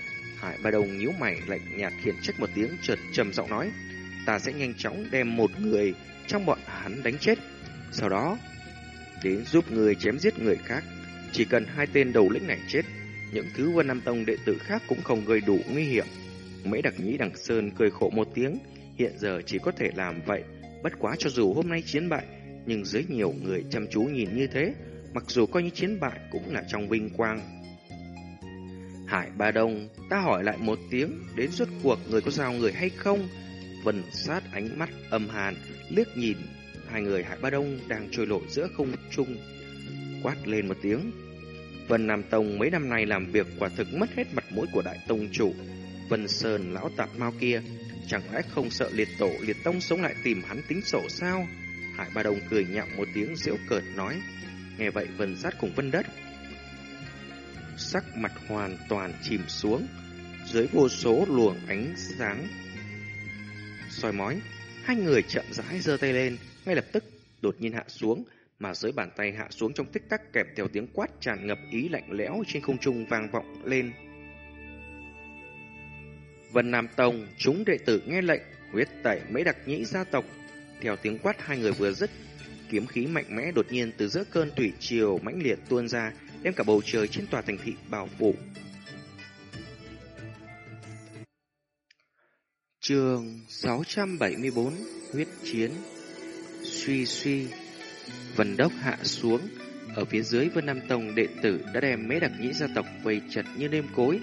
Hải Ba Đồng nhíu mày lạnh nhạt khiển trách một tiếng chợt trầm giọng nói, ta sẽ nhanh chóng đem một người trong bọn hắn đánh chết, sau đó đến giúp người chém giết người khác. Chỉ cần hai tên đầu lĩnh này chết, những thứ Vân Nam Tông đệ tử khác cũng không gây đủ nguy hiểm. Mấy đặc nhĩ đằng Sơn cười khổ một tiếng, hiện giờ chỉ có thể làm vậy. Bất quá cho dù hôm nay chiến bại, nhưng dưới nhiều người chăm chú nhìn như thế, mặc dù coi như chiến bại cũng là trong vinh quang. Hải Ba Đông, ta hỏi lại một tiếng, đến suốt cuộc người có giao người hay không? Vân sát ánh mắt âm hàn, liếc nhìn hai người Hải Ba Đông đang trôi nổi giữa không trung, quát lên một tiếng. Vân Nam Tông mấy năm nay làm việc quả thực mất hết mặt mũi của đại tông chủ. Vân Sơn lão tạp mau kia, chẳng lẽ không sợ liệt tổ liệt tông sống lại tìm hắn tính sổ sao? Hải Ba Đông cười nhạo một tiếng giễu cợt nói. Nghe vậy Vân Sát cùng Vân Đất sắc mặt hoàn toàn chìm xuống, dưới vô số luồng ánh sáng. Soi mói, hai người chậm rãi giơ tay lên, ngay lập tức đột nhiên hạ xuống, mà dưới bàn tay hạ xuống trong tích tắc kèm theo tiếng quát tràn ngập ý lạnh lẽo trên không trung vang vọng lên. Vân Nam Tông, chúng đệ tử nghe lệnh, huyết tẩy mấy đặc nhĩ gia tộc. Theo tiếng quát hai người vừa dứt, kiếm khí mạnh mẽ đột nhiên từ giữa cơn thủy triều mãnh liệt tuôn ra đem cả bầu trời trên tòa thành thị bao phủ. Trường 674 Huyết Chiến. Suy suy, Vân Đốc hạ xuống. Ở phía dưới Vân Nam Tông, đệ tử đã đem mấy đặc nhĩ gia tộc vây chặt như nêm cối.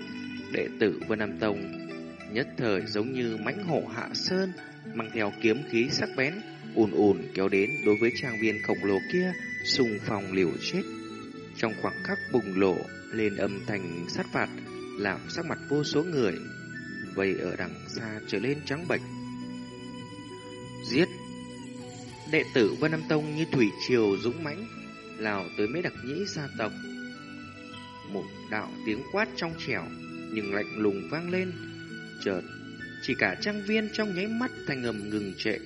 Đệ tử Vân Nam Tông Nhất thời giống như mãnh hổ hạ sơn, Mang theo kiếm khí sắc bén, ùn ùn kéo đến đối với trang viên khổng lồ kia, xung phong liều chết trong khoảng khắc bùng lộ lên âm thanh sát phạt, làm sắc mặt vô số người vây ở đằng xa trở lên trắng bệch. Giết! Đệ tử Vân Nam Tông như thủy triều dũng mãnh, lao tới mấy đặc nhĩ gia tộc. Một đạo tiếng quát trong trẻo, nhưng lạnh lùng vang lên. Chợt, chỉ cả trang viên trong nháy mắt thành ngầm ngừng trệ.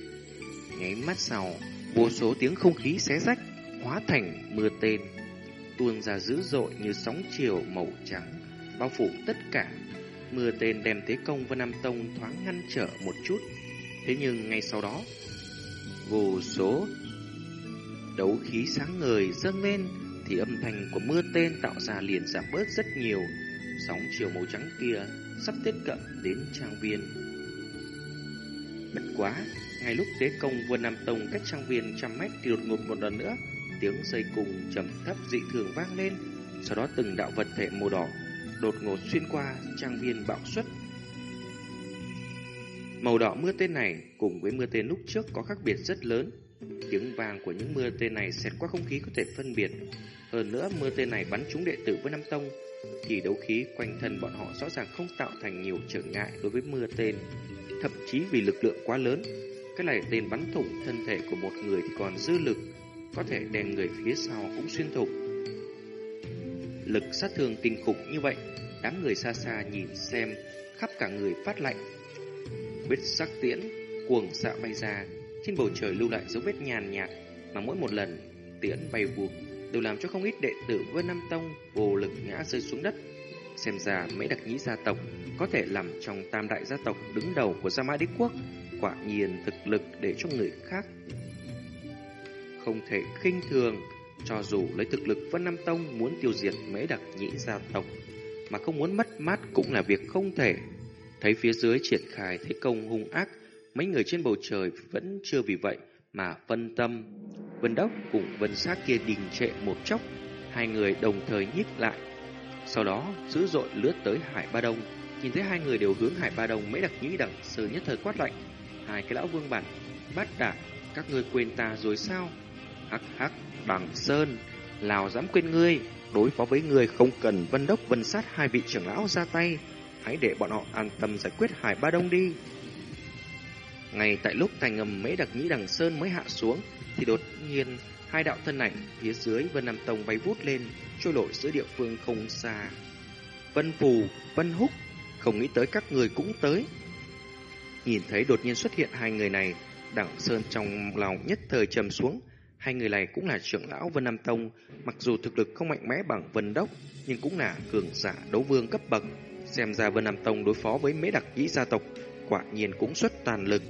Nháy mắt sau, vô số tiếng không khí xé rách, hóa thành mưa tên tuôn ra dữ dội như sóng chiều màu trắng, bao phủ tất cả. Mưa tên đem thế công Vân Nam Tông thoáng ngăn trở một chút. Thế nhưng ngay sau đó, vô số đấu khí sáng ngời dâng lên thì âm thanh của mưa tên tạo ra liền giảm bớt rất nhiều. Sóng chiều màu trắng kia sắp tiếp cận đến trang viên. Bất quá, ngay lúc thế công Vân Nam Tông cách trang viên trăm mét thì đột ngột một lần nữa tiếng dây cùng trầm thấp dị thường vang lên, sau đó từng đạo vật thể màu đỏ đột ngột xuyên qua trang viên bạo xuất. Màu đỏ mưa tên này cùng với mưa tên lúc trước có khác biệt rất lớn. Tiếng vang của những mưa tên này xẹt qua không khí có thể phân biệt. Hơn nữa mưa tên này bắn trúng đệ tử với Nam Tông thì đấu khí quanh thân bọn họ rõ ràng không tạo thành nhiều trở ngại đối với mưa tên. Thậm chí vì lực lượng quá lớn, cái này tên bắn thủng thân thể của một người thì còn dư lực có thể đem người phía sau cũng xuyên thủng. Lực sát thương kinh khủng như vậy, đám người xa xa nhìn xem, khắp cả người phát lạnh. Huyết sắc tiễn, cuồng xạ bay ra, trên bầu trời lưu lại dấu vết nhàn nhạt, mà mỗi một lần tiễn bay vụt đều làm cho không ít đệ tử Vân Nam Tông vô lực ngã rơi xuống đất. Xem ra mấy đặc nhĩ gia tộc có thể làm trong tam đại gia tộc đứng đầu của Gia Mã Đế Quốc, quả nhiên thực lực để cho người khác không thể khinh thường, cho dù lấy thực lực Vân Nam Tông muốn tiêu diệt mấy đặc nhĩ gia tộc, mà không muốn mất mát cũng là việc không thể. Thấy phía dưới triển khai thế công hung ác, mấy người trên bầu trời vẫn chưa vì vậy mà phân tâm. Vân Đốc cùng Vân Sát kia đình trệ một chốc, hai người đồng thời nhích lại. Sau đó, dữ dội lướt tới Hải Ba Đông, nhìn thấy hai người đều hướng Hải Ba Đông mấy đặc nhĩ đẳng sơ nhất thời quát lạnh. Hai cái lão vương bản, bắt đả, các ngươi quên ta rồi sao? Hắc hắc, đằng sơn, lào dám quên ngươi, đối phó với ngươi không cần Vân Đốc Vân Sát hai vị trưởng lão ra tay, hãy để bọn họ an tâm giải quyết Hải Ba Đông đi. Ngay tại lúc thành ngầm mấy đặc nhĩ đằng sơn mới hạ xuống, thì đột nhiên hai đạo thân ảnh phía dưới Vân Nam Tông bay vút lên, trôi nổi giữa địa phương không xa. Vân Phù, Vân Húc, không nghĩ tới các người cũng tới. Nhìn thấy đột nhiên xuất hiện hai người này, đẳng sơn trong lòng nhất thời trầm xuống. Hai người này cũng là trưởng lão Vân Nam Tông, mặc dù thực lực không mạnh mẽ bằng Vân Đốc, nhưng cũng là cường giả đấu vương cấp bậc. Xem ra Vân Nam Tông đối phó với mấy đặc nhĩ gia tộc, quả nhiên cũng xuất toàn lực.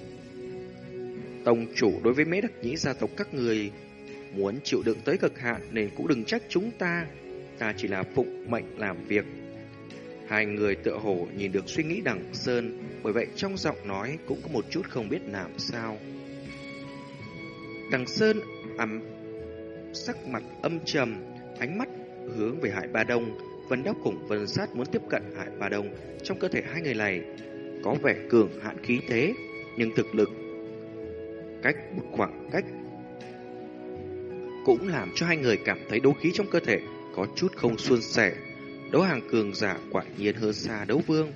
Tông chủ đối với mấy đặc nhĩ gia tộc các người muốn chịu đựng tới cực hạn nên cũng đừng trách chúng ta. Ta chỉ là phụng mệnh làm việc. Hai người tựa hồ nhìn được suy nghĩ đằng Sơn, bởi vậy trong giọng nói cũng có một chút không biết làm sao. Đằng Sơn ấm sắc mặt âm trầm, ánh mắt hướng về Hải Ba Đông, Vân Đốc cùng Vân Sát muốn tiếp cận Hải Ba Đông. Trong cơ thể hai người này có vẻ cường hạn khí thế, nhưng thực lực cách một khoảng cách cũng làm cho hai người cảm thấy đấu khí trong cơ thể có chút không suôn sẻ. Đấu hàng cường giả quả nhiên hơn xa đấu vương.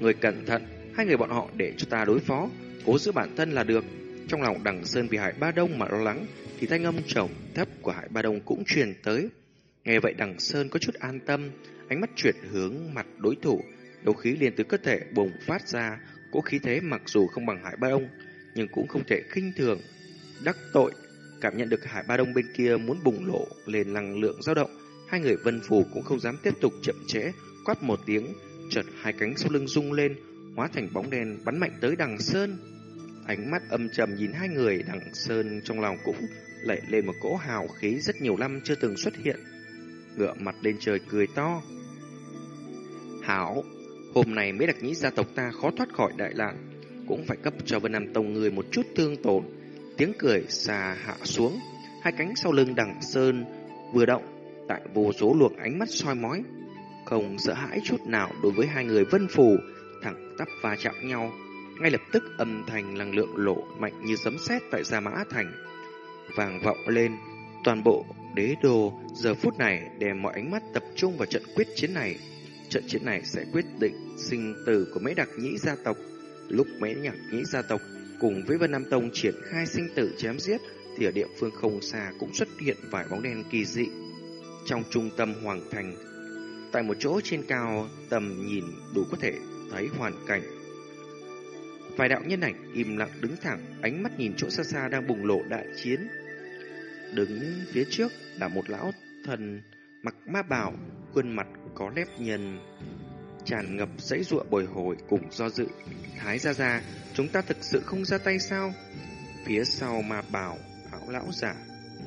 Người cẩn thận, hai người bọn họ để cho ta đối phó, cố giữ bản thân là được. Trong lòng đằng Sơn vì Hải Ba Đông mà lo lắng, thì thanh âm trầm thấp của Hải Ba Đông cũng truyền tới. Nghe vậy đằng Sơn có chút an tâm, ánh mắt chuyển hướng mặt đối thủ, đấu khí liền từ cơ thể bùng phát ra, cố khí thế mặc dù không bằng Hải Ba Đông, nhưng cũng không thể khinh thường. Đắc tội, cảm nhận được Hải Ba Đông bên kia muốn bùng lộ lên năng lượng dao động, hai người vân phù cũng không dám tiếp tục chậm trễ, quát một tiếng, chợt hai cánh sau lưng rung lên, hóa thành bóng đen bắn mạnh tới đằng Sơn. Ánh mắt âm trầm nhìn hai người đằng Sơn trong lòng cũng lại lên một cỗ hào khí rất nhiều năm chưa từng xuất hiện. Ngựa mặt lên trời cười to. Hảo, hôm nay mới đặc nhĩ gia tộc ta khó thoát khỏi đại nạn, cũng phải cấp cho Vân Nam Tông người một chút thương tổn. Tiếng cười xà hạ xuống, hai cánh sau lưng đằng Sơn vừa động, tại vô số luồng ánh mắt soi mói. Không sợ hãi chút nào đối với hai người vân phù, thẳng tắp va chạm nhau. Ngay lập tức âm thanh năng lượng lộ mạnh như sấm sét tại Gia Mã Thành. Vàng vọng lên, toàn bộ đế đồ giờ phút này đem mọi ánh mắt tập trung vào trận quyết chiến này. Trận chiến này sẽ quyết định sinh tử của mấy đặc nhĩ gia tộc. Lúc mấy nhạc nhĩ gia tộc cùng với Vân Nam Tông triển khai sinh tử chém giết, thì ở địa phương không xa cũng xuất hiện vài bóng đen kỳ dị. Trong trung tâm hoàng thành, tại một chỗ trên cao tầm nhìn đủ có thể thấy hoàn cảnh. Vài đạo nhân ảnh im lặng đứng thẳng, ánh mắt nhìn chỗ xa xa đang bùng lộ đại chiến. Đứng phía trước là một lão thần mặc ma bào, khuôn mặt có nếp nhân tràn ngập dãy ruộng bồi hồi cùng do dự. Thái ra ra, chúng ta thực sự không ra tay sao? Phía sau ma bào, áo lão giả,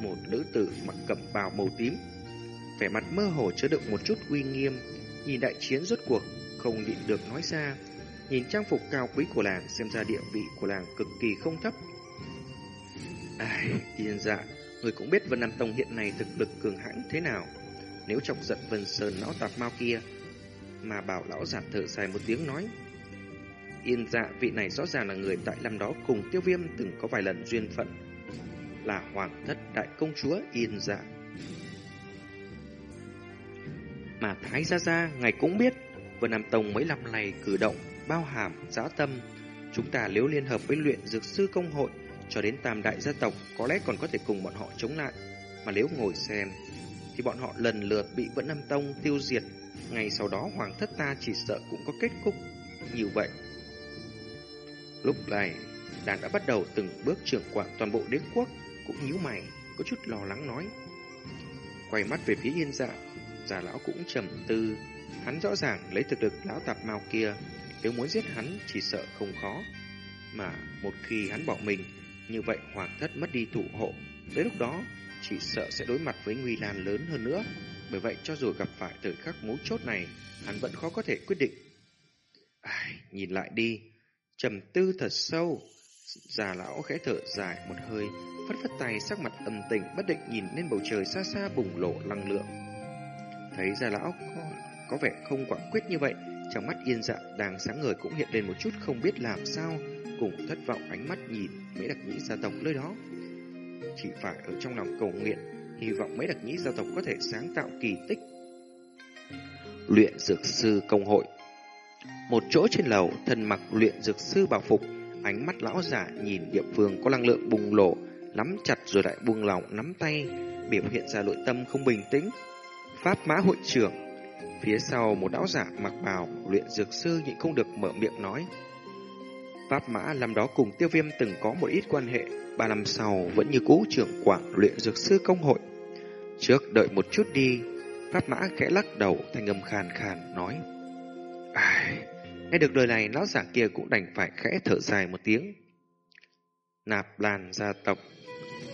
một nữ tử mặc cẩm bào màu tím. Vẻ mặt mơ hồ chứa đựng một chút uy nghiêm, nhìn đại chiến rốt cuộc, không nhịn được nói ra. Nhìn trang phục cao quý của làng xem ra địa vị của làng cực kỳ không thấp. Ai, yên dạ, người cũng biết Vân Nam Tông hiện nay thực lực cường hãn thế nào. Nếu chọc giận Vân Sơn lão tạp mau kia, mà bảo lão giả thở dài một tiếng nói. Yên dạ vị này rõ ràng là người tại năm đó cùng tiêu viêm từng có vài lần duyên phận. Là hoàng thất đại công chúa Yên dạ. Mà Thái Gia Gia, ngài cũng biết, Vân Nam Tông mấy năm này cử động, bao hàm, giá tâm. Chúng ta nếu liên hợp với luyện dược sư công hội, cho đến tam đại gia tộc, có lẽ còn có thể cùng bọn họ chống lại. Mà nếu ngồi xem, thì bọn họ lần lượt bị Vẫn Nam Tông tiêu diệt. Ngày sau đó hoàng thất ta chỉ sợ cũng có kết cục như vậy. Lúc này, đàn đã bắt đầu từng bước trưởng quản toàn bộ đế quốc, cũng nhíu mày, có chút lo lắng nói. Quay mắt về phía yên dạ, già lão cũng trầm tư. Hắn rõ ràng lấy thực lực lão tạp mao kia, nếu muốn giết hắn chỉ sợ không khó. Mà một khi hắn bỏ mình, như vậy hoàng thất mất đi thủ hộ. tới lúc đó, chỉ sợ sẽ đối mặt với nguy nan lớn hơn nữa. Bởi vậy cho dù gặp phải thời khắc mấu chốt này, hắn vẫn khó có thể quyết định. Ai, nhìn lại đi, trầm tư thật sâu. Già lão khẽ thở dài một hơi, phất phất tay sắc mặt âm tình bất định nhìn lên bầu trời xa xa bùng lộ năng lượng. Thấy già lão có, có vẻ không quả quyết như vậy, trong mắt yên dạ đang sáng ngời cũng hiện lên một chút không biết làm sao, cùng thất vọng ánh mắt nhìn mấy đặc nhĩ gia tộc nơi đó. Chỉ phải ở trong lòng cầu nguyện, hy vọng mấy đặc nhĩ gia tộc có thể sáng tạo kỳ tích. Luyện dược sư công hội Một chỗ trên lầu, thân mặc luyện dược sư bảo phục, ánh mắt lão giả nhìn địa phương có năng lượng bùng lộ, nắm chặt rồi lại buông lỏng nắm tay, biểu hiện ra nội tâm không bình tĩnh. Pháp mã hội trưởng Phía sau một lão giả mặc bào, luyện dược sư nhịn không được mở miệng nói. Pháp mã làm đó cùng tiêu viêm từng có một ít quan hệ, ba năm sau vẫn như cũ trưởng quảng luyện dược sư công hội. Trước đợi một chút đi, Pháp mã khẽ lắc đầu thanh âm khàn khàn nói. Ai, nghe được lời này lão giả kia cũng đành phải khẽ thở dài một tiếng. Nạp làn gia tộc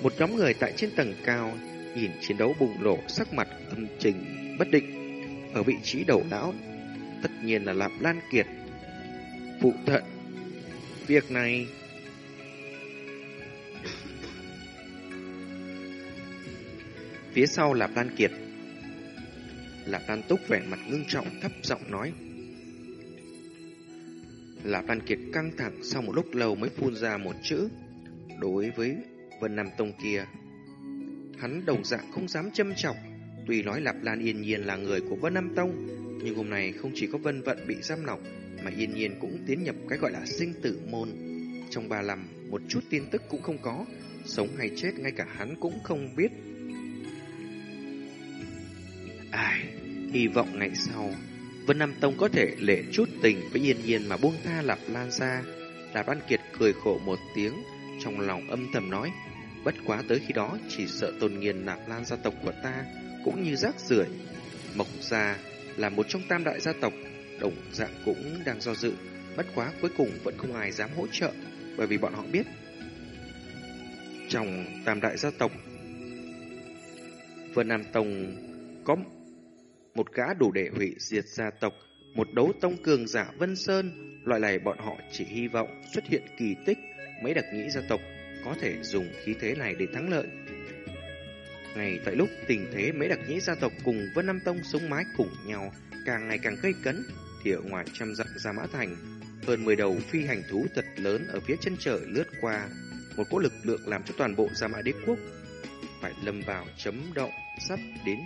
Một nhóm người tại trên tầng cao nhìn chiến đấu bùng nổ sắc mặt âm trình bất định ở vị trí đầu não, tất nhiên là Lạp Lan Kiệt. Phụ thận, việc này phía sau Lạp Lan Kiệt, Lạp Lan Túc vẻ mặt ngưng trọng thấp giọng nói. Lạp Lan Kiệt căng thẳng sau một lúc lâu mới phun ra một chữ. Đối với Vân Nam Tông kia, hắn đồng dạng không dám châm trọng Tuy nói Lạp Lan Yên Nhiên là người của Vân Nam Tông, nhưng hôm nay không chỉ có Vân Vận bị giam lọc, mà Yên Nhiên cũng tiến nhập cái gọi là sinh tử môn. Trong ba năm, một chút tin tức cũng không có, sống hay chết ngay cả hắn cũng không biết. Ai, hy vọng ngày sau, Vân Nam Tông có thể lệ chút tình với Yên Nhiên mà buông tha Lạp Lan ra. Lạp An Kiệt cười khổ một tiếng, trong lòng âm thầm nói, bất quá tới khi đó chỉ sợ tôn nghiền Lạp Lan gia tộc của ta cũng như rác rưởi. Mộc gia là một trong tam đại gia tộc, đồng dạng cũng đang do dự, bất quá cuối cùng vẫn không ai dám hỗ trợ, bởi vì bọn họ biết trong tam đại gia tộc Vân Nam Tông có một gã đủ để hủy diệt gia tộc, một đấu tông cường giả Vân Sơn, loại này bọn họ chỉ hy vọng xuất hiện kỳ tích, mấy đặc nhĩ gia tộc có thể dùng khí thế này để thắng lợi. Ngay tại lúc tình thế mấy đặc nhĩ gia tộc cùng Vân Nam Tông sống mái cùng nhau càng ngày càng gây cấn, thì ở ngoài trăm dặm ra mã thành, hơn 10 đầu phi hành thú thật lớn ở phía chân trời lướt qua, một cỗ lực lượng làm cho toàn bộ Gia Mã Đế quốc phải lâm vào chấm động sắp đến